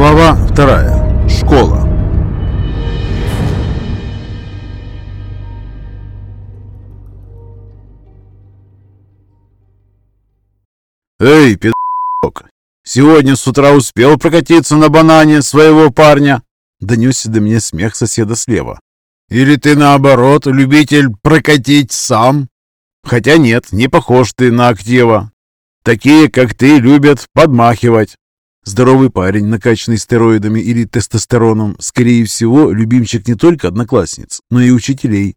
Глава вторая. Школа. «Эй, пидок! Сегодня с утра успел прокатиться на банане своего парня?» Донесся до меня смех соседа слева. «Или ты, наоборот, любитель прокатить сам?» «Хотя нет, не похож ты на актива. Такие, как ты, любят подмахивать. Здоровый парень, накачанный стероидами или тестостероном, скорее всего, любимчик не только одноклассниц, но и учителей.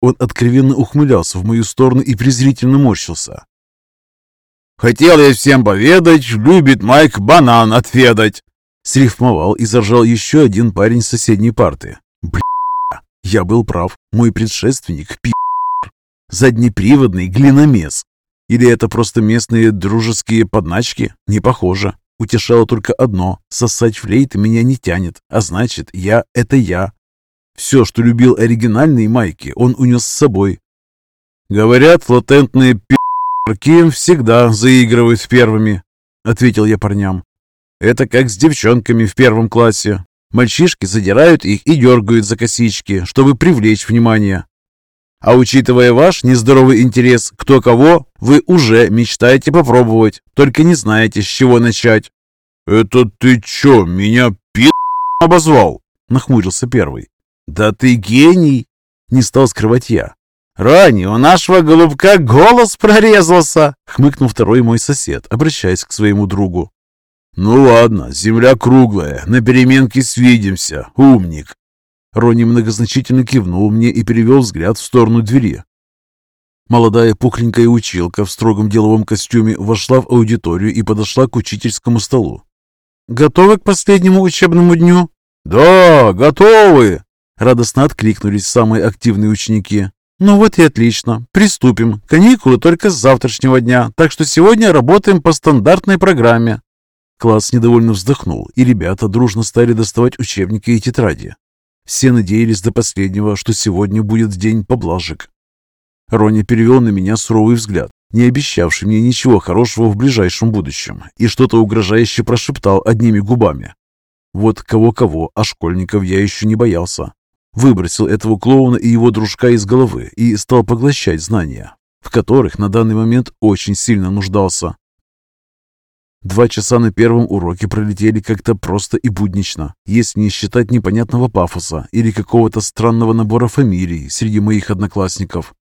Он откровенно ухмылялся в мою сторону и презрительно морщился. «Хотел я всем поведать, любит Майк банан отведать!» Срифмовал и заржал еще один парень с соседней парты. Бля, я был прав. Мой предшественник пи***. Заднеприводный глиномес. Или это просто местные дружеские подначки? Не похоже. Утешало только одно – сосать флейты меня не тянет, а значит, я – это я. Все, что любил оригинальные майки, он унес с собой. Говорят, латентные пи***ки всегда заигрывают первыми, ответил я парням. Это как с девчонками в первом классе. Мальчишки задирают их и дергают за косички, чтобы привлечь внимание. А учитывая ваш нездоровый интерес кто кого, вы уже мечтаете попробовать, только не знаете, с чего начать. «Это ты чё, меня пи*** обозвал?» — нахмурился первый. «Да ты гений!» — не стал скрывать я. «Ранее у нашего голубка голос прорезался!» — хмыкнул второй мой сосед, обращаясь к своему другу. «Ну ладно, земля круглая, на переменке свидимся, умник!» Рони многозначительно кивнул мне и перевел взгляд в сторону двери. Молодая пухленькая училка в строгом деловом костюме вошла в аудиторию и подошла к учительскому столу. «Готовы к последнему учебному дню?» «Да, готовы!» Радостно откликнулись самые активные ученики. «Ну вот и отлично. Приступим. Каникулы только с завтрашнего дня, так что сегодня работаем по стандартной программе». Класс недовольно вздохнул, и ребята дружно стали доставать учебники и тетради. Все надеялись до последнего, что сегодня будет день поблажек. Рони перевел на меня суровый взгляд, не обещавший мне ничего хорошего в ближайшем будущем, и что-то угрожающе прошептал одними губами. Вот кого-кого, а школьников я еще не боялся. Выбросил этого клоуна и его дружка из головы и стал поглощать знания, в которых на данный момент очень сильно нуждался. Два часа на первом уроке пролетели как-то просто и буднично, если не считать непонятного пафоса или какого-то странного набора фамилий среди моих одноклассников.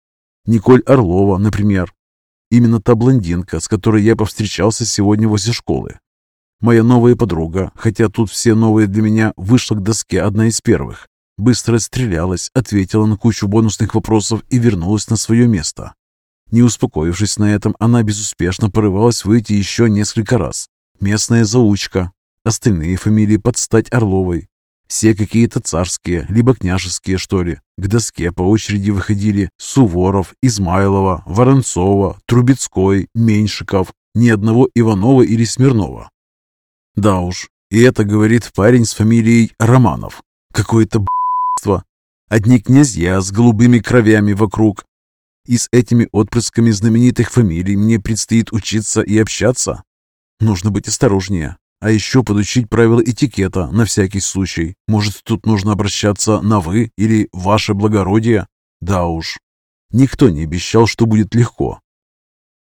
Николь Орлова, например. Именно та блондинка, с которой я повстречался сегодня возле школы. Моя новая подруга, хотя тут все новые для меня, вышла к доске одна из первых. Быстро стрелялась, ответила на кучу бонусных вопросов и вернулась на свое место. Не успокоившись на этом, она безуспешно порывалась выйти еще несколько раз. Местная заучка. Остальные фамилии под стать Орловой. Все какие-то царские, либо княжеские, что ли. К доске по очереди выходили Суворов, Измайлова, Воронцова, Трубецкой, Меньшиков. Ни одного Иванова или Смирнова. Да уж, и это говорит парень с фамилией Романов. Какое-то б***ство. Одни князья с голубыми кровями вокруг, и с этими отпрысками знаменитых фамилий мне предстоит учиться и общаться. Нужно быть осторожнее. А еще подучить правила этикета на всякий случай. Может, тут нужно обращаться на «вы» или «ваше благородие»? Да уж. Никто не обещал, что будет легко.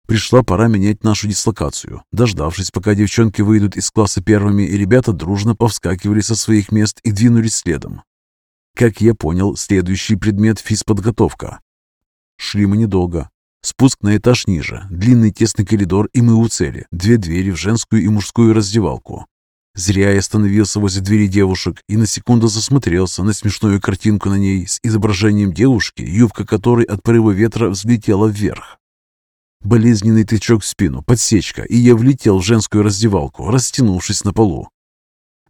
Пришла пора менять нашу дислокацию. Дождавшись, пока девчонки выйдут из класса первыми, ребята дружно повскакивали со своих мест и двинулись следом. Как я понял, следующий предмет – физподготовка. Шли мы недолго. Спуск на этаж ниже, длинный тесный коридор, и мы у цели. Две двери в женскую и мужскую раздевалку. Зря я остановился возле двери девушек и на секунду засмотрелся на смешную картинку на ней с изображением девушки, юбка которой от порыва ветра взлетела вверх. Болезненный тычок в спину, подсечка, и я влетел в женскую раздевалку, растянувшись на полу.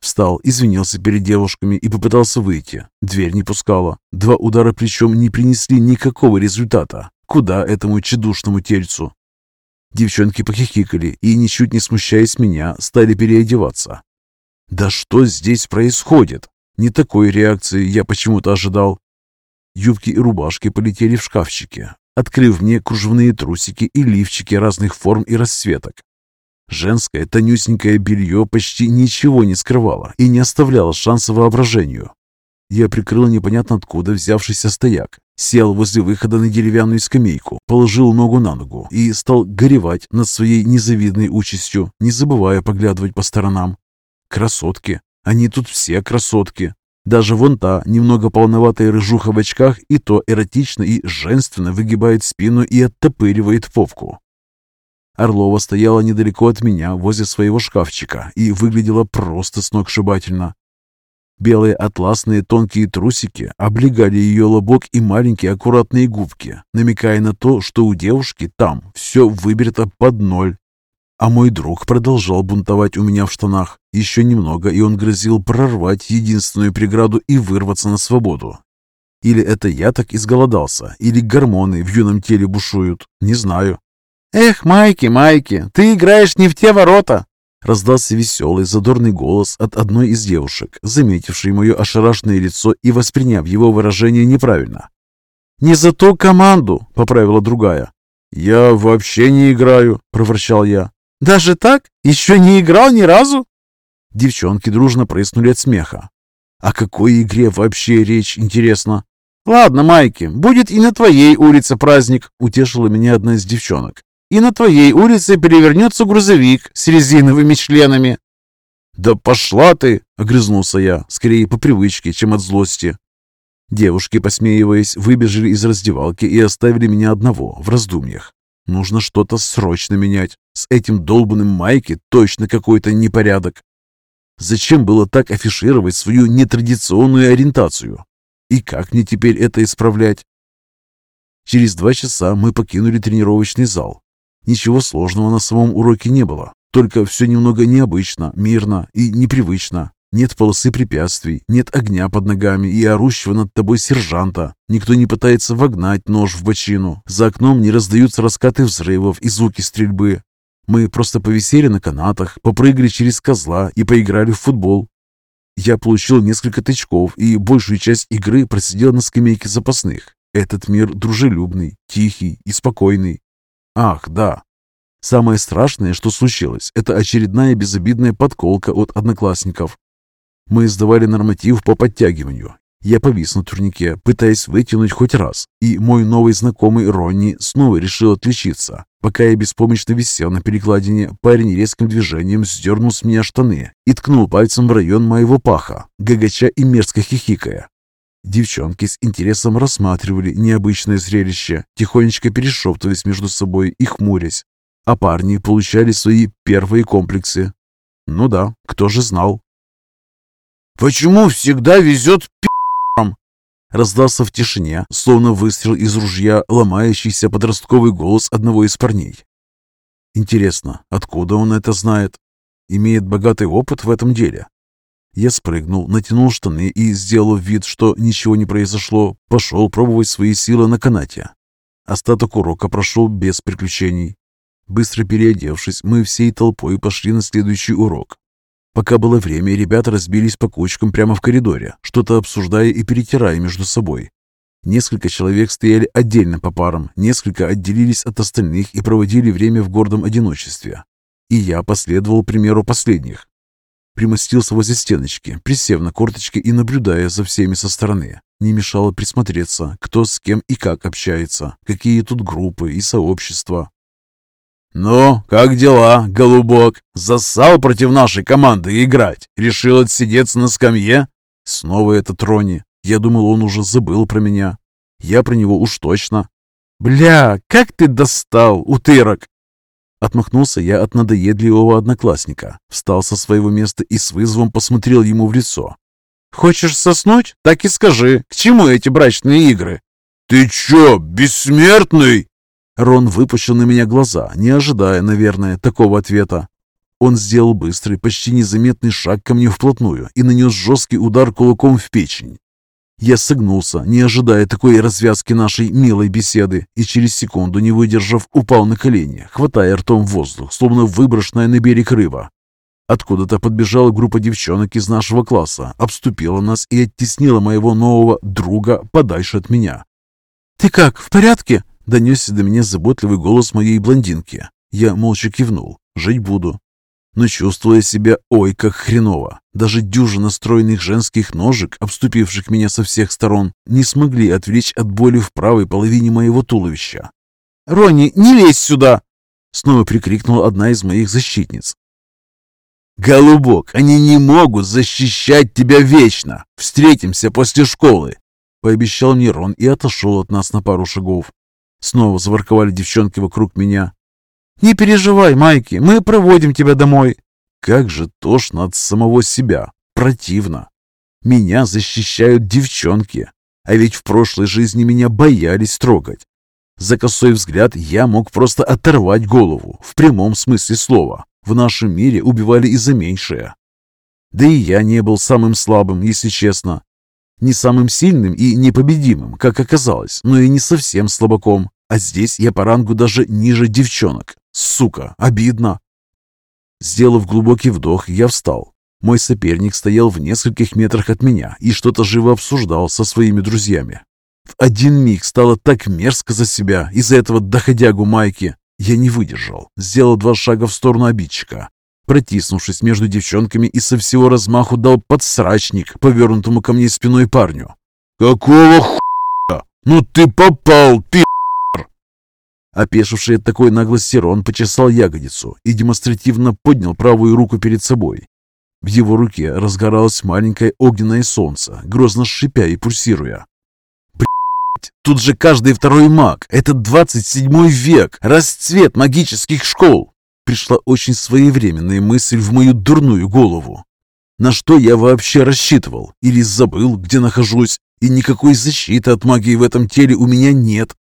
Встал, извинился перед девушками и попытался выйти. Дверь не пускала. Два удара плечом не принесли никакого результата. Куда этому чедушному тельцу? Девчонки похихикали и, ничуть не смущаясь меня, стали переодеваться. Да что здесь происходит? Не такой реакции я почему-то ожидал. Юбки и рубашки полетели в шкафчики, открыв мне кружевные трусики и лифчики разных форм и расцветок. Женское тонюсенькое белье почти ничего не скрывало и не оставляло шанса воображению. Я прикрыл непонятно откуда взявшийся стояк, сел возле выхода на деревянную скамейку, положил ногу на ногу и стал горевать над своей незавидной участью, не забывая поглядывать по сторонам. Красотки. Они тут все красотки. Даже вон та, немного полноватая рыжуха в очках, и то эротично и женственно выгибает спину и оттопыривает попку. Орлова стояла недалеко от меня, возле своего шкафчика, и выглядела просто сногсшибательно. Белые атласные тонкие трусики облегали ее лобок и маленькие аккуратные губки, намекая на то, что у девушки там все выберто под ноль. А мой друг продолжал бунтовать у меня в штанах. Еще немного, и он грозил прорвать единственную преграду и вырваться на свободу. Или это я так изголодался, или гормоны в юном теле бушуют, не знаю. «Эх, Майки, Майки, ты играешь не в те ворота!» Раздался веселый, задорный голос от одной из девушек, заметившей мое ошарашенное лицо и восприняв его выражение неправильно. «Не за ту команду!» — поправила другая. «Я вообще не играю!» — проворчал я. «Даже так? Еще не играл ни разу?» Девчонки дружно прыснули от смеха. «О какой игре вообще речь, интересно?» «Ладно, Майки, будет и на твоей улице праздник», — утешила меня одна из девчонок и на твоей улице перевернется грузовик с резиновыми членами». «Да пошла ты!» — огрызнулся я, скорее по привычке, чем от злости. Девушки, посмеиваясь, выбежали из раздевалки и оставили меня одного в раздумьях. Нужно что-то срочно менять. С этим долбанным Майки точно какой-то непорядок. Зачем было так афишировать свою нетрадиционную ориентацию? И как мне теперь это исправлять? Через два часа мы покинули тренировочный зал. Ничего сложного на самом уроке не было, только все немного необычно, мирно и непривычно. Нет полосы препятствий, нет огня под ногами и орущего над тобой сержанта. Никто не пытается вогнать нож в бочину. За окном не раздаются раскаты взрывов и звуки стрельбы. Мы просто повисели на канатах, попрыгали через козла и поиграли в футбол. Я получил несколько тычков и большую часть игры просидел на скамейке запасных. Этот мир дружелюбный, тихий и спокойный. Ах, да. Самое страшное, что случилось, это очередная безобидная подколка от одноклассников. Мы сдавали норматив по подтягиванию. Я повис на турнике, пытаясь вытянуть хоть раз, и мой новый знакомый Ронни снова решил отличиться. Пока я беспомощно висел на перекладине, парень резким движением сдернул с меня штаны и ткнул пальцем в район моего паха, гагача и мерзко хихикая. Девчонки с интересом рассматривали необычное зрелище, тихонечко перешептываясь между собой и хмурясь. А парни получали свои первые комплексы. Ну да, кто же знал. «Почему всегда везет пи***ам?» Раздался в тишине, словно выстрел из ружья, ломающийся подростковый голос одного из парней. Интересно, откуда он это знает? Имеет богатый опыт в этом деле? Я спрыгнул, натянул штаны и, сделав вид, что ничего не произошло, пошел пробовать свои силы на канате. Остаток урока прошел без приключений. Быстро переодевшись, мы всей толпой пошли на следующий урок. Пока было время, ребята разбились по кучкам прямо в коридоре, что-то обсуждая и перетирая между собой. Несколько человек стояли отдельно по парам, несколько отделились от остальных и проводили время в гордом одиночестве. И я последовал примеру последних, Примостился возле стеночки, присев на корточки и наблюдая за всеми со стороны. Не мешало присмотреться, кто с кем и как общается, какие тут группы и сообщества. «Ну, как дела, голубок? Засал против нашей команды играть? Решил отсидеться на скамье?» Снова этот Рони. Я думал, он уже забыл про меня. Я про него уж точно. «Бля, как ты достал, утырок!» Отмахнулся я от надоедливого одноклассника, встал со своего места и с вызовом посмотрел ему в лицо. «Хочешь соснуть? Так и скажи, к чему эти брачные игры?» «Ты чё, бессмертный?» Рон выпущил на меня глаза, не ожидая, наверное, такого ответа. Он сделал быстрый, почти незаметный шаг ко мне вплотную и нанес жесткий удар кулаком в печень. Я согнулся, не ожидая такой развязки нашей милой беседы, и через секунду, не выдержав, упал на колени, хватая ртом воздух, словно выброшенная на берег рыба. Откуда-то подбежала группа девчонок из нашего класса, обступила нас и оттеснила моего нового друга подальше от меня. «Ты как, в порядке?» – донесся до меня заботливый голос моей блондинки. Я молча кивнул. жить буду. Но чувствуя себя ой как хреново, даже дюжина стройных женских ножек, обступивших меня со всех сторон, не смогли отвлечь от боли в правой половине моего туловища. «Ронни, не лезь сюда!» Снова прикрикнула одна из моих защитниц. «Голубок, они не могут защищать тебя вечно! Встретимся после школы!» Пообещал мне Рон и отошел от нас на пару шагов. Снова заворковали девчонки вокруг меня. «Не переживай, Майки, мы проводим тебя домой!» Как же тошно от самого себя. Противно. Меня защищают девчонки. А ведь в прошлой жизни меня боялись трогать. За косой взгляд я мог просто оторвать голову, в прямом смысле слова. В нашем мире убивали и за меньшее. Да и я не был самым слабым, если честно. Не самым сильным и непобедимым, как оказалось, но и не совсем слабаком. А здесь я по рангу даже ниже девчонок. Сука, обидно. Сделав глубокий вдох, я встал. Мой соперник стоял в нескольких метрах от меня и что-то живо обсуждал со своими друзьями. В один миг стало так мерзко за себя из-за этого доходягу Майки, я не выдержал, сделал два шага в сторону обидчика. Протиснувшись между девчонками и со всего размаху дал подсрачник повернутому ко мне спиной парню. «Какого хуя? Ну ты попал, пи***!» Опешивший от такой наглости Рон почесал ягодицу и демонстративно поднял правую руку перед собой. В его руке разгоралось маленькое огненное солнце, грозно шипя и пульсируя. Тут же каждый второй маг. Это 27 век, расцвет магических школ. Пришла очень своевременная мысль в мою дурную голову. На что я вообще рассчитывал? Или забыл, где нахожусь? И никакой защиты от магии в этом теле у меня нет.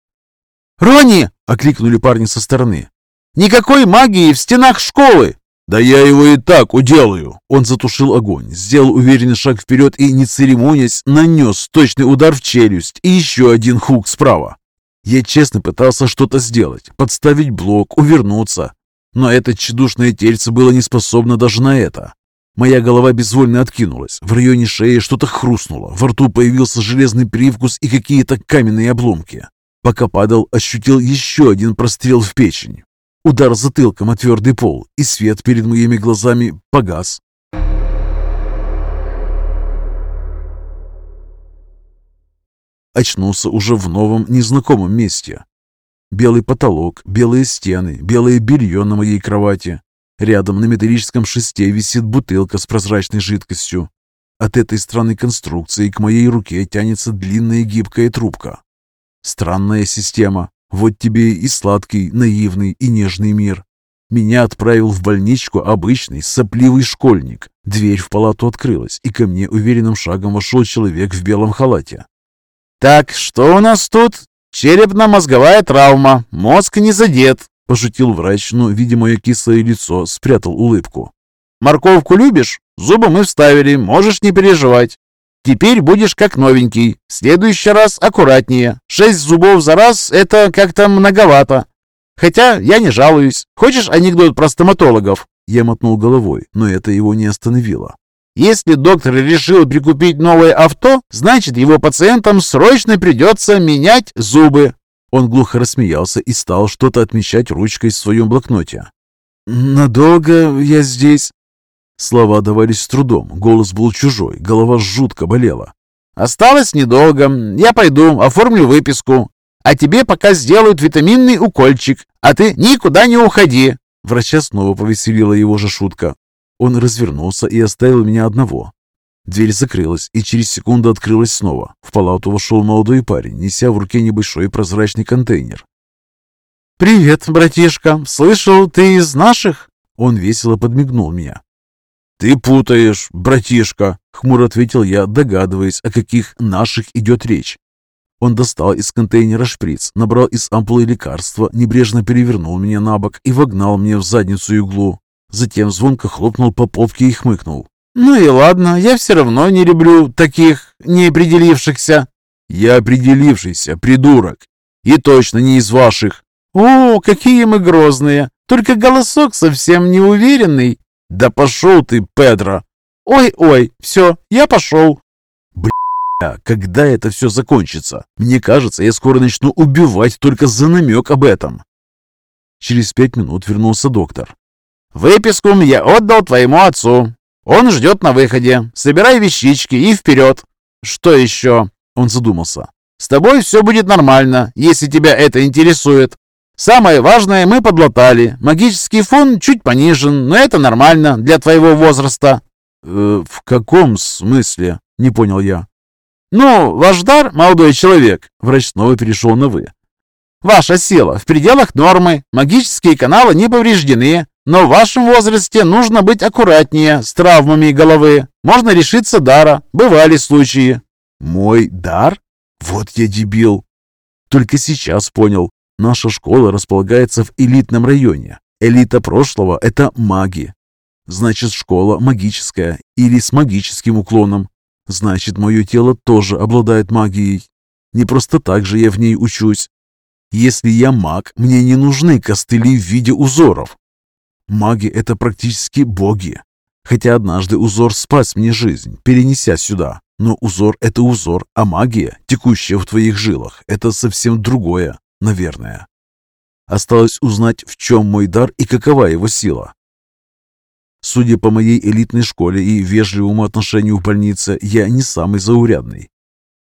«Ронни!» — окликнули парни со стороны. «Никакой магии в стенах школы!» «Да я его и так уделаю!» Он затушил огонь, сделал уверенный шаг вперед и, не церемонясь, нанес точный удар в челюсть и еще один хук справа. Я честно пытался что-то сделать, подставить блок, увернуться. Но это тщедушное тельце было не способно даже на это. Моя голова безвольно откинулась, в районе шеи что-то хрустнуло, во рту появился железный привкус и какие-то каменные обломки. Пока падал, ощутил еще один прострел в печень. Удар затылком о твердый пол, и свет перед моими глазами погас. Очнулся уже в новом, незнакомом месте. Белый потолок, белые стены, белое белье на моей кровати. Рядом на металлическом шесте висит бутылка с прозрачной жидкостью. От этой странной конструкции к моей руке тянется длинная гибкая трубка. Странная система. Вот тебе и сладкий, наивный и нежный мир. Меня отправил в больничку обычный сопливый школьник. Дверь в палату открылась, и ко мне уверенным шагом вошел человек в белом халате. «Так, что у нас тут? Черепно-мозговая травма. Мозг не задет», – пошутил врач, но, видя мое кислое лицо, спрятал улыбку. «Морковку любишь? Зубы мы вставили, можешь не переживать. Теперь будешь как новенький. В следующий раз аккуратнее. Шесть зубов за раз — это как-то многовато. Хотя я не жалуюсь. Хочешь анекдот про стоматологов?» Я мотнул головой, но это его не остановило. Если доктор решил прикупить новое авто, значит его пациентам срочно придется менять зубы. Он глухо рассмеялся и стал что-то отмечать ручкой в своем блокноте. «Надолго я здесь?» Слова давались с трудом, голос был чужой, голова жутко болела. «Осталось недолго. Я пойду, оформлю выписку. А тебе пока сделают витаминный укольчик, а ты никуда не уходи!» Врача снова повеселила его же шутка. Он развернулся и оставил меня одного. Дверь закрылась, и через секунду открылась снова. В палату вошел молодой парень, неся в руке небольшой прозрачный контейнер. «Привет, братишка! Слышал, ты из наших?» Он весело подмигнул меня. «Ты путаешь, братишка», — хмуро ответил я, догадываясь, о каких наших идет речь. Он достал из контейнера шприц, набрал из ампулы лекарства, небрежно перевернул меня на бок и вогнал мне в задницу иглу. Затем звонко хлопнул по попке и хмыкнул. «Ну и ладно, я все равно не люблю таких неопределившихся». «Я определившийся, придурок, и точно не из ваших». «О, какие мы грозные! Только голосок совсем неуверенный. «Да пошел ты, Педро!» «Ой-ой, все, я пошел!» Бля, когда это все закончится? Мне кажется, я скоро начну убивать только за намек об этом. Через пять минут вернулся доктор. Выписку я отдал твоему отцу. Он ждет на выходе. Собирай вещички и вперед. Что еще? Он задумался. С тобой все будет нормально, если тебя это интересует. Самое важное мы подлатали. Магический фон чуть понижен, но это нормально для твоего возраста. Э, в каком смысле? Не понял я. Ну, ваш дар, молодой человек, врач снова перешел на «вы». Ваша сила в пределах нормы, магические каналы не повреждены, но в вашем возрасте нужно быть аккуратнее с травмами головы. Можно лишиться дара. Бывали случаи. Мой дар? Вот я дебил. Только сейчас понял. Наша школа располагается в элитном районе. Элита прошлого – это маги. Значит, школа магическая или с магическим уклоном. Значит, мое тело тоже обладает магией. Не просто так же я в ней учусь. Если я маг, мне не нужны костыли в виде узоров. Маги — это практически боги. Хотя однажды узор спас мне жизнь, перенеся сюда. Но узор — это узор, а магия, текущая в твоих жилах, это совсем другое, наверное. Осталось узнать, в чем мой дар и какова его сила. Судя по моей элитной школе и вежливому отношению в больнице, я не самый заурядный.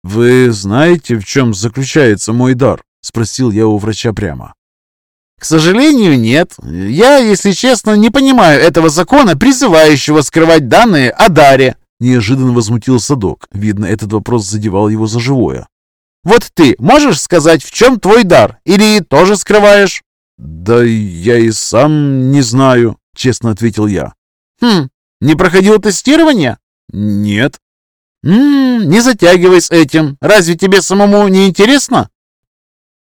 «Вы знаете, в чем заключается мой дар?» – спросил я у врача прямо. К сожалению, нет. Я, если честно, не понимаю этого закона, призывающего скрывать данные о даре. Неожиданно возмутился док. Видно, этот вопрос задевал его за живое. Вот ты можешь сказать, в чем твой дар? Или тоже скрываешь? Да я и сам не знаю, честно ответил я. Хм, не проходил тестирование? Нет. М не затягивай с этим. Разве тебе самому не интересно?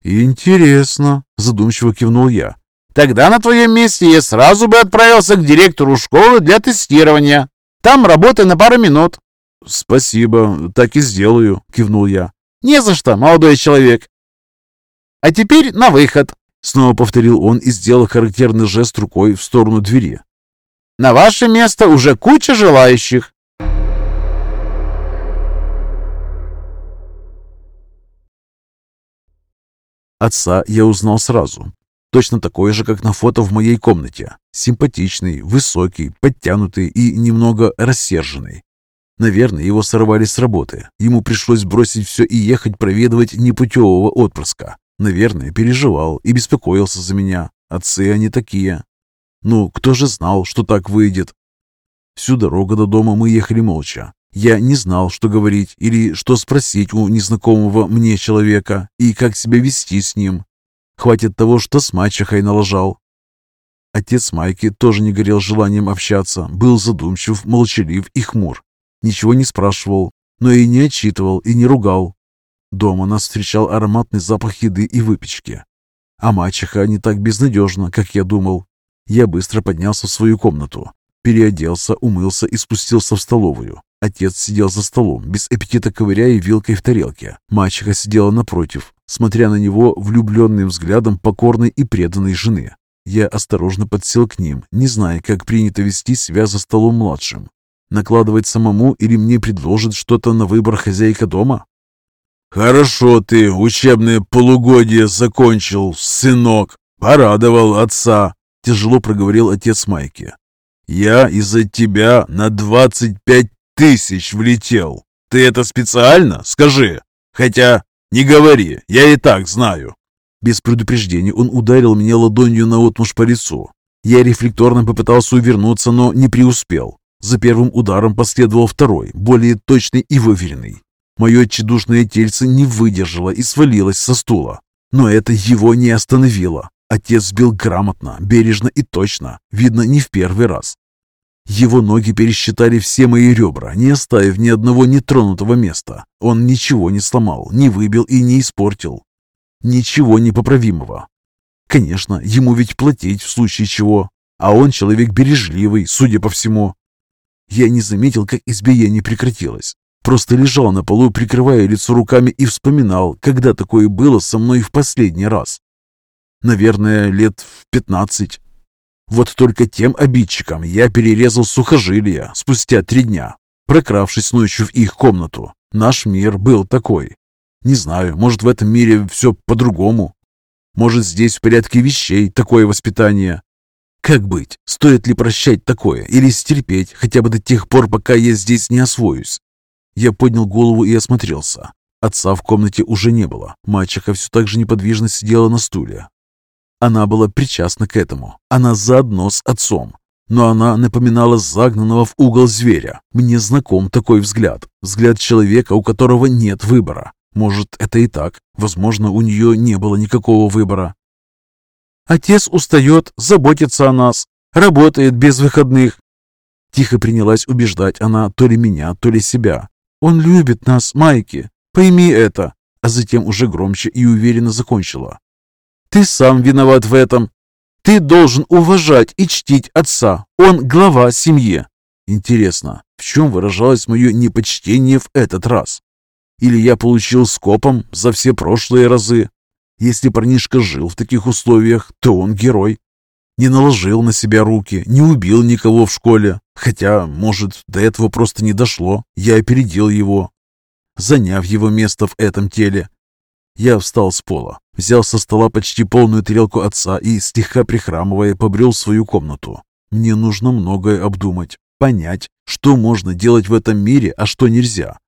«Интересно», — задумчиво кивнул я. «Тогда на твоем месте я сразу бы отправился к директору школы для тестирования. Там работа на пару минут». «Спасибо, так и сделаю», — кивнул я. «Не за что, молодой человек. А теперь на выход», — снова повторил он и сделал характерный жест рукой в сторону двери. «На ваше место уже куча желающих. Отца я узнал сразу. Точно такой же, как на фото в моей комнате. Симпатичный, высокий, подтянутый и немного рассерженный. Наверное, его сорвали с работы. Ему пришлось бросить все и ехать проведывать непутевого отпрыска. Наверное, переживал и беспокоился за меня. Отцы они такие. Ну, кто же знал, что так выйдет? Всю дорогу до дома мы ехали молча. Я не знал, что говорить или что спросить у незнакомого мне человека и как себя вести с ним. Хватит того, что с мачехой налажал. Отец Майки тоже не горел желанием общаться, был задумчив, молчалив и хмур. Ничего не спрашивал, но и не отчитывал, и не ругал. Дома нас встречал ароматный запах еды и выпечки. А мачеха не так безнадежна, как я думал. Я быстро поднялся в свою комнату, переоделся, умылся и спустился в столовую. Отец сидел за столом, без аппетита ковыряя вилкой в тарелке. Мачеха сидела напротив, смотря на него влюбленным взглядом покорной и преданной жены. Я осторожно подсел к ним, не зная, как принято вести себя за столом младшим. Накладывать самому или мне предложит что-то на выбор хозяйка дома? «Хорошо ты учебное полугодие закончил, сынок. Порадовал отца», — тяжело проговорил отец Майки. «Я из-за тебя на двадцать пять тысяч влетел. Ты это специально? Скажи. Хотя, не говори, я и так знаю». Без предупреждения он ударил меня ладонью на наотмашь по лицу. Я рефлекторно попытался увернуться, но не преуспел. За первым ударом последовал второй, более точный и выверенный. Мое тщедушное тельце не выдержало и свалилось со стула. Но это его не остановило. Отец бил грамотно, бережно и точно, видно, не в первый раз. Его ноги пересчитали все мои ребра, не оставив ни одного нетронутого места. Он ничего не сломал, не выбил и не испортил. Ничего непоправимого. Конечно, ему ведь платить в случае чего. А он человек бережливый, судя по всему. Я не заметил, как избиение прекратилось. Просто лежал на полу, прикрывая лицо руками и вспоминал, когда такое было со мной в последний раз. Наверное, лет в пятнадцать. Вот только тем обидчикам я перерезал сухожилия спустя три дня, прокравшись ночью в их комнату. Наш мир был такой. Не знаю, может в этом мире все по-другому. Может здесь в порядке вещей такое воспитание. Как быть? Стоит ли прощать такое или стерпеть хотя бы до тех пор, пока я здесь не освоюсь? Я поднял голову и осмотрелся. Отца в комнате уже не было. Мачеха все так же неподвижно сидела на стуле. Она была причастна к этому. Она заодно с отцом. Но она напоминала загнанного в угол зверя. Мне знаком такой взгляд. Взгляд человека, у которого нет выбора. Может, это и так. Возможно, у нее не было никакого выбора. Отец устает, заботится о нас, работает без выходных. Тихо принялась убеждать она то ли меня, то ли себя. Он любит нас, Майки. Пойми это. А затем уже громче и уверенно закончила. Ты сам виноват в этом. Ты должен уважать и чтить отца. Он глава семьи. Интересно, в чем выражалось мое непочтение в этот раз? Или я получил скопом за все прошлые разы? Если парнишка жил в таких условиях, то он герой. Не наложил на себя руки, не убил никого в школе. Хотя, может, до этого просто не дошло. Я опередил его, заняв его место в этом теле. Я встал с пола, взял со стола почти полную тарелку отца и, слегка прихрамывая, побрел свою комнату. Мне нужно многое обдумать, понять, что можно делать в этом мире, а что нельзя.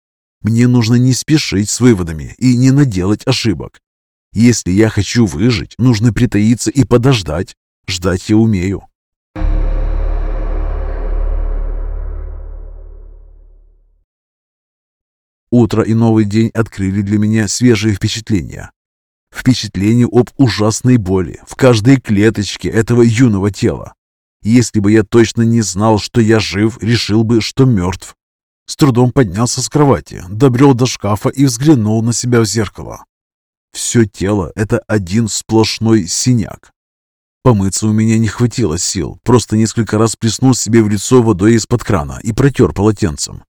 Мне нужно не спешить с выводами и не наделать ошибок. Если я хочу выжить, нужно притаиться и подождать. Ждать я умею. Утро и новый день открыли для меня свежие впечатления. Впечатление об ужасной боли в каждой клеточке этого юного тела. Если бы я точно не знал, что я жив, решил бы, что мертв. С трудом поднялся с кровати, добрел до шкафа и взглянул на себя в зеркало. Все тело — это один сплошной синяк. Помыться у меня не хватило сил, просто несколько раз плеснул себе в лицо водой из-под крана и протер полотенцем.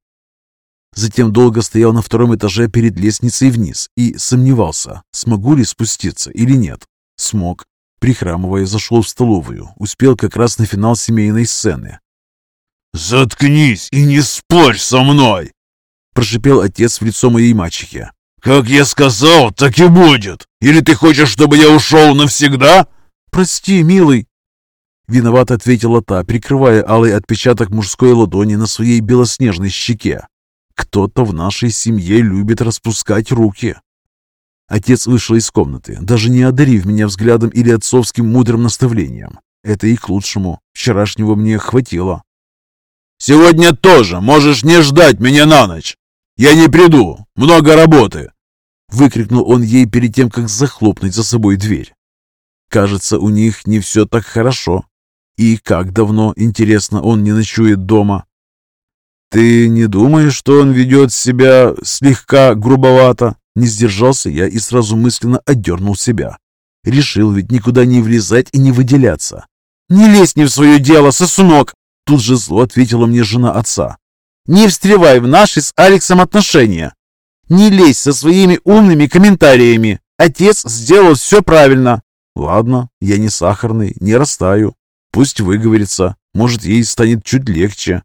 Затем долго стоял на втором этаже перед лестницей вниз и сомневался, смогу ли спуститься или нет. Смог. Прихрамывая, зашел в столовую. Успел как раз на финал семейной сцены. «Заткнись и не спорь со мной!» Прошипел отец в лицо моей мачехи. «Как я сказал, так и будет! Или ты хочешь, чтобы я ушел навсегда?» «Прости, милый!» Виноват ответила та, прикрывая алый отпечаток мужской ладони на своей белоснежной щеке. «Кто-то в нашей семье любит распускать руки!» Отец вышел из комнаты, даже не одарив меня взглядом или отцовским мудрым наставлением. Это и к лучшему. Вчерашнего мне хватило. «Сегодня тоже можешь не ждать меня на ночь. Я не приду. Много работы. Выкрикнул он ей перед тем, как захлопнуть за собой дверь. Кажется, у них не все так хорошо. И как давно, интересно, он не ночует дома? «Ты не думаешь, что он ведет себя слегка грубовато?» Не сдержался я и сразу мысленно отдернул себя. Решил ведь никуда не влезать и не выделяться. «Не лезь не в свое дело, сосунок!» Тут же зло ответила мне жена отца. «Не встревай в наши с Алексом отношения. Не лезь со своими умными комментариями. Отец сделал все правильно. Ладно, я не сахарный, не растаю. Пусть выговорится. Может, ей станет чуть легче.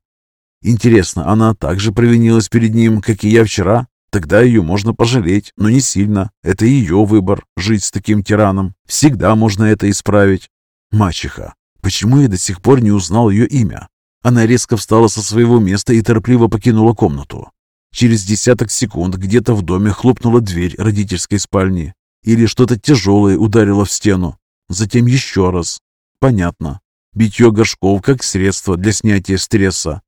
Интересно, она также провинилась перед ним, как и я вчера? Тогда ее можно пожалеть, но не сильно. Это ее выбор, жить с таким тираном. Всегда можно это исправить. Мачеха. Почему я до сих пор не узнал ее имя? Она резко встала со своего места и торопливо покинула комнату. Через десяток секунд где-то в доме хлопнула дверь родительской спальни. Или что-то тяжелое ударило в стену. Затем еще раз. Понятно. Битье горшков как средство для снятия стресса.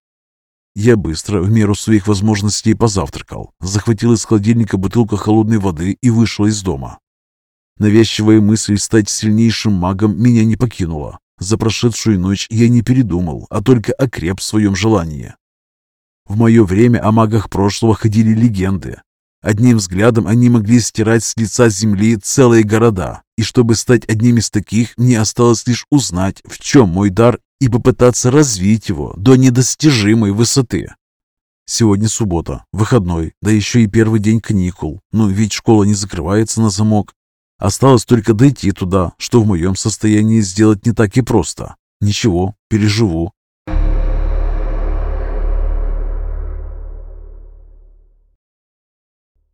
Я быстро, в меру своих возможностей, позавтракал, захватил из холодильника бутылку холодной воды и вышел из дома. Навязчивая мысль стать сильнейшим магом меня не покинула. За прошедшую ночь я не передумал, а только окреп в своем желании. В мое время о магах прошлого ходили легенды. Одним взглядом они могли стирать с лица земли целые города, и чтобы стать одним из таких, мне осталось лишь узнать, в чем мой дар, и попытаться развить его до недостижимой высоты. Сегодня суббота, выходной, да еще и первый день каникул, но ведь школа не закрывается на замок. Осталось только дойти туда, что в моем состоянии сделать не так и просто. Ничего, переживу.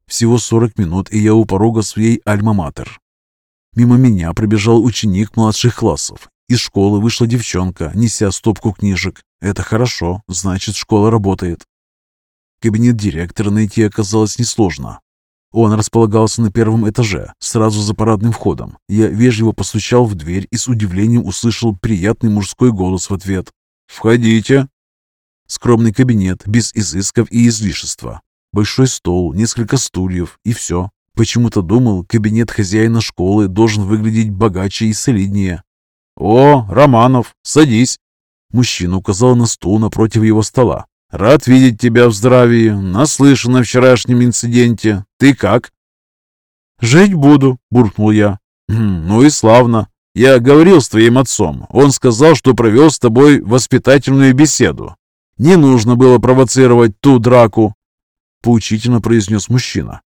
Всего 40 минут, и я у порога своей альма-матер. Мимо меня пробежал ученик младших классов Из школы вышла девчонка, неся стопку книжек. Это хорошо, значит, школа работает. Кабинет директора найти оказалось несложно. Он располагался на первом этаже, сразу за парадным входом. Я вежливо постучал в дверь и с удивлением услышал приятный мужской голос в ответ. «Входите!» Скромный кабинет, без изысков и излишества. Большой стол, несколько стульев и все. Почему-то думал, кабинет хозяина школы должен выглядеть богаче и солиднее. «О, Романов, садись!» Мужчина указал на стул напротив его стола. «Рад видеть тебя в здравии. Наслышан о вчерашнем инциденте. Ты как?» «Жить буду», — буркнул я. «Хм, «Ну и славно. Я говорил с твоим отцом. Он сказал, что провел с тобой воспитательную беседу. Не нужно было провоцировать ту драку», — поучительно произнес мужчина.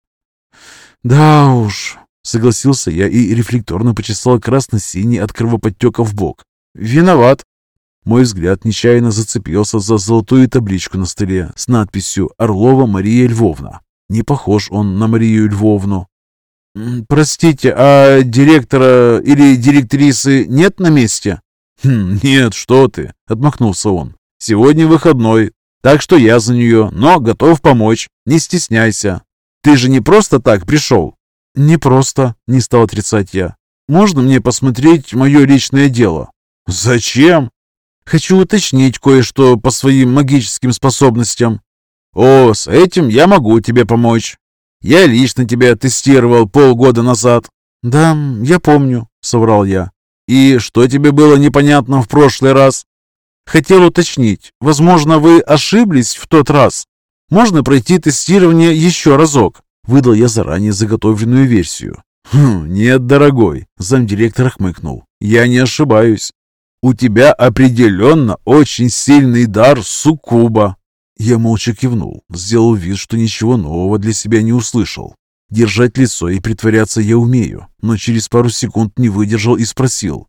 «Да уж», — согласился я и рефлекторно почесал красно-синий от кровоподтека в бок. «Виноват». Мой взгляд нечаянно зацепился за золотую табличку на столе с надписью «Орлова Мария Львовна». Не похож он на Марию Львовну. «Простите, а директора или директрисы нет на месте?» хм, «Нет, что ты!» — отмахнулся он. «Сегодня выходной, так что я за нее, но готов помочь. Не стесняйся. Ты же не просто так пришел?» «Не просто», — не стал отрицать я. «Можно мне посмотреть мое личное дело?» «Зачем?» Хочу уточнить кое-что по своим магическим способностям. О, с этим я могу тебе помочь. Я лично тебя тестировал полгода назад. Да, я помню, соврал я. И что тебе было непонятно в прошлый раз? Хотел уточнить. Возможно, вы ошиблись в тот раз. Можно пройти тестирование еще разок. Выдал я заранее заготовленную версию. «Хм, нет, дорогой», — замдиректор хмыкнул. «Я не ошибаюсь. У тебя определенно очень сильный дар суккуба. Я молча кивнул, сделал вид, что ничего нового для себя не услышал. Держать лицо и притворяться я умею, но через пару секунд не выдержал и спросил.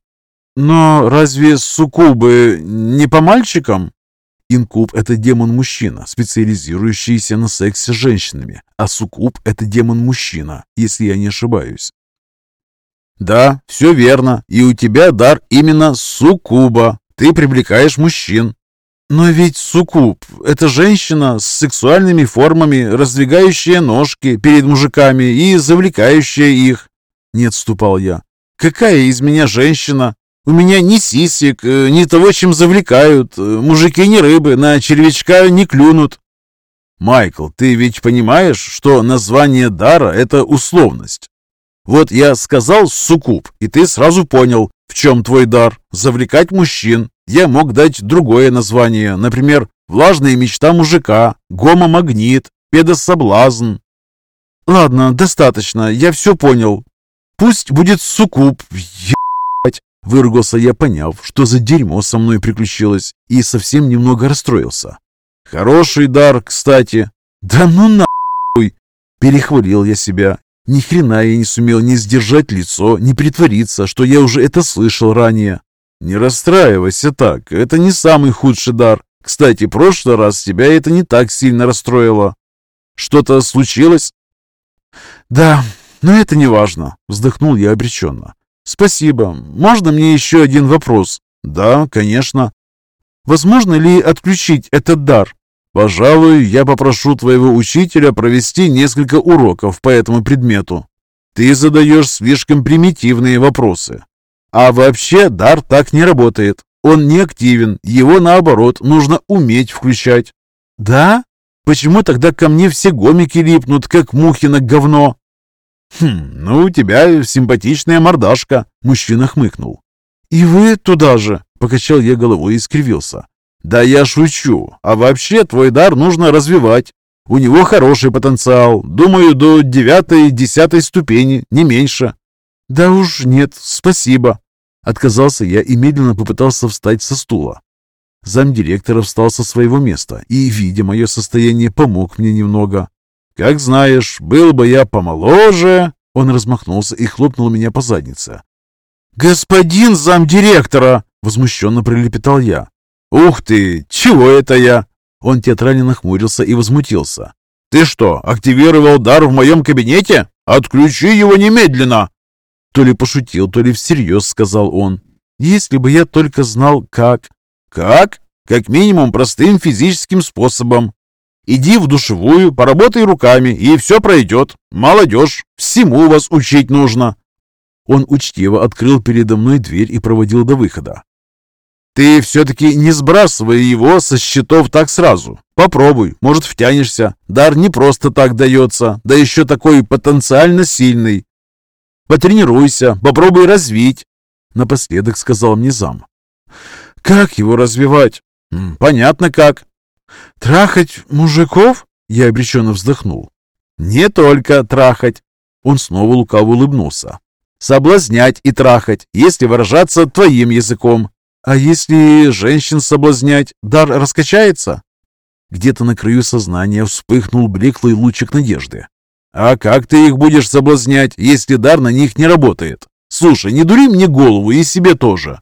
«Но разве суккубы не по мальчикам?» Инкуб – это демон-мужчина, специализирующийся на сексе с женщинами, а суккуб – это демон-мужчина, если я не ошибаюсь. «Да, все верно, и у тебя дар именно суккуба. Ты привлекаешь мужчин». «Но ведь суккуб – это женщина с сексуальными формами, раздвигающая ножки перед мужиками и завлекающая их». Не отступал я. «Какая из меня женщина? У меня ни сисек, э, ни того, чем завлекают. Мужики не рыбы, на червячка не клюнут». «Майкл, ты ведь понимаешь, что название дара – это условность? Вот я сказал «суккуб», и ты сразу понял, в чем твой дар – завлекать мужчин. Я мог дать другое название, например, «влажная мечта мужика», «гомомагнит», «педособлазн». Ладно, достаточно, я все понял. Пусть будет суккуб. Выругался я, поняв, что за дерьмо со мной приключилось, и совсем немного расстроился. Хороший дар, кстати. Да ну нахуй! Перехвалил я себя ни хрена я не сумел ни сдержать лицо, ни притвориться, что я уже это слышал ранее. Не расстраивайся так, это не самый худший дар. Кстати, прошлый раз тебя это не так сильно расстроило. Что-то случилось? Да, но это не важно, вздохнул я обреченно. Спасибо. Можно мне еще один вопрос? Да, конечно. Возможно ли отключить этот дар? Пожалуй, я попрошу твоего учителя провести несколько уроков по этому предмету. Ты задаешь слишком примитивные вопросы. А вообще дар так не работает. Он не активен, его наоборот нужно уметь включать. Да? Почему тогда ко мне все гомики липнут, как мухи на говно? Хм, ну у тебя симпатичная мордашка, мужчина хмыкнул. И вы туда же, покачал я головой и скривился. «Да я шучу. А вообще твой дар нужно развивать. У него хороший потенциал. Думаю, до девятой-десятой ступени, не меньше». «Да уж нет, спасибо». Отказался я и медленно попытался встать со стула. Замдиректора встал со своего места и, видя мое состояние, помог мне немного. «Как знаешь, был бы я помоложе...» Он размахнулся и хлопнул меня по заднице. «Господин замдиректора!» — возмущенно пролепетал я. «Ух ты! Чего это я?» Он театрально нахмурился и возмутился. «Ты что, активировал дар в моем кабинете? Отключи его немедленно!» То ли пошутил, то ли всерьез сказал он. Если бы я только знал, как. Как? Как минимум простым физическим способом. Иди в душевую, поработай руками, и все пройдет. Молодежь, всему вас учить нужно. Он учтиво открыл передо мной дверь и проводил до выхода. Ты все-таки не сбрасывай его со счетов так сразу. Попробуй, может втянешься. Дар не просто так дается, да еще такой потенциально сильный. Потренируйся, попробуй развить. Напоследок сказал мне зам. Как его развивать? Понятно как. Трахать мужиков? Я обреченно вздохнул. Не только трахать. Он снова лукаво улыбнулся. Соблазнять и трахать, если выражаться твоим языком. А если женщин соблазнять, дар раскачается? Где-то на краю сознания вспыхнул блеклый лучик надежды. А как ты их будешь соблазнять, если дар на них не работает? Слушай, не дури мне голову и себе тоже.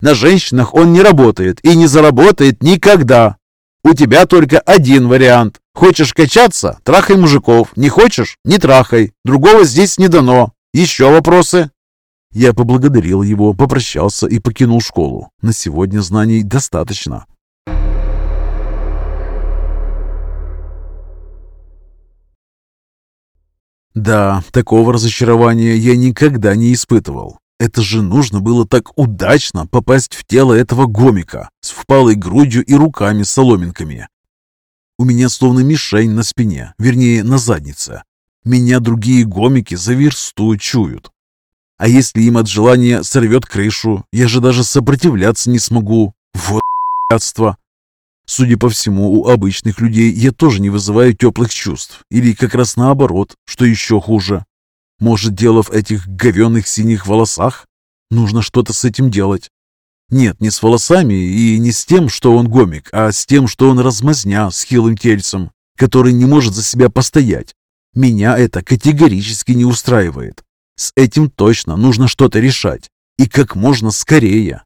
На женщинах он не работает и не заработает никогда. У тебя только один вариант. Хочешь качаться – трахай мужиков. Не хочешь – не трахай. Другого здесь не дано. Еще вопросы?» Я поблагодарил его, попрощался и покинул школу. На сегодня знаний достаточно. Да, такого разочарования я никогда не испытывал. Это же нужно было так удачно попасть в тело этого гомика с впалой грудью и руками с соломинками. У меня словно мишень на спине, вернее, на заднице. Меня другие гомики за версту чуют. А если им от желания сорвет крышу, я же даже сопротивляться не смогу. Вот б***ство. Судя по всему, у обычных людей я тоже не вызываю теплых чувств. Или как раз наоборот, что еще хуже. Может, дело в этих говенных синих волосах? Нужно что-то с этим делать. Нет, не с волосами и не с тем, что он гомик, а с тем, что он размазня с хилым тельцем, который не может за себя постоять. Меня это категорически не устраивает. С этим точно нужно что-то решать. И как можно скорее.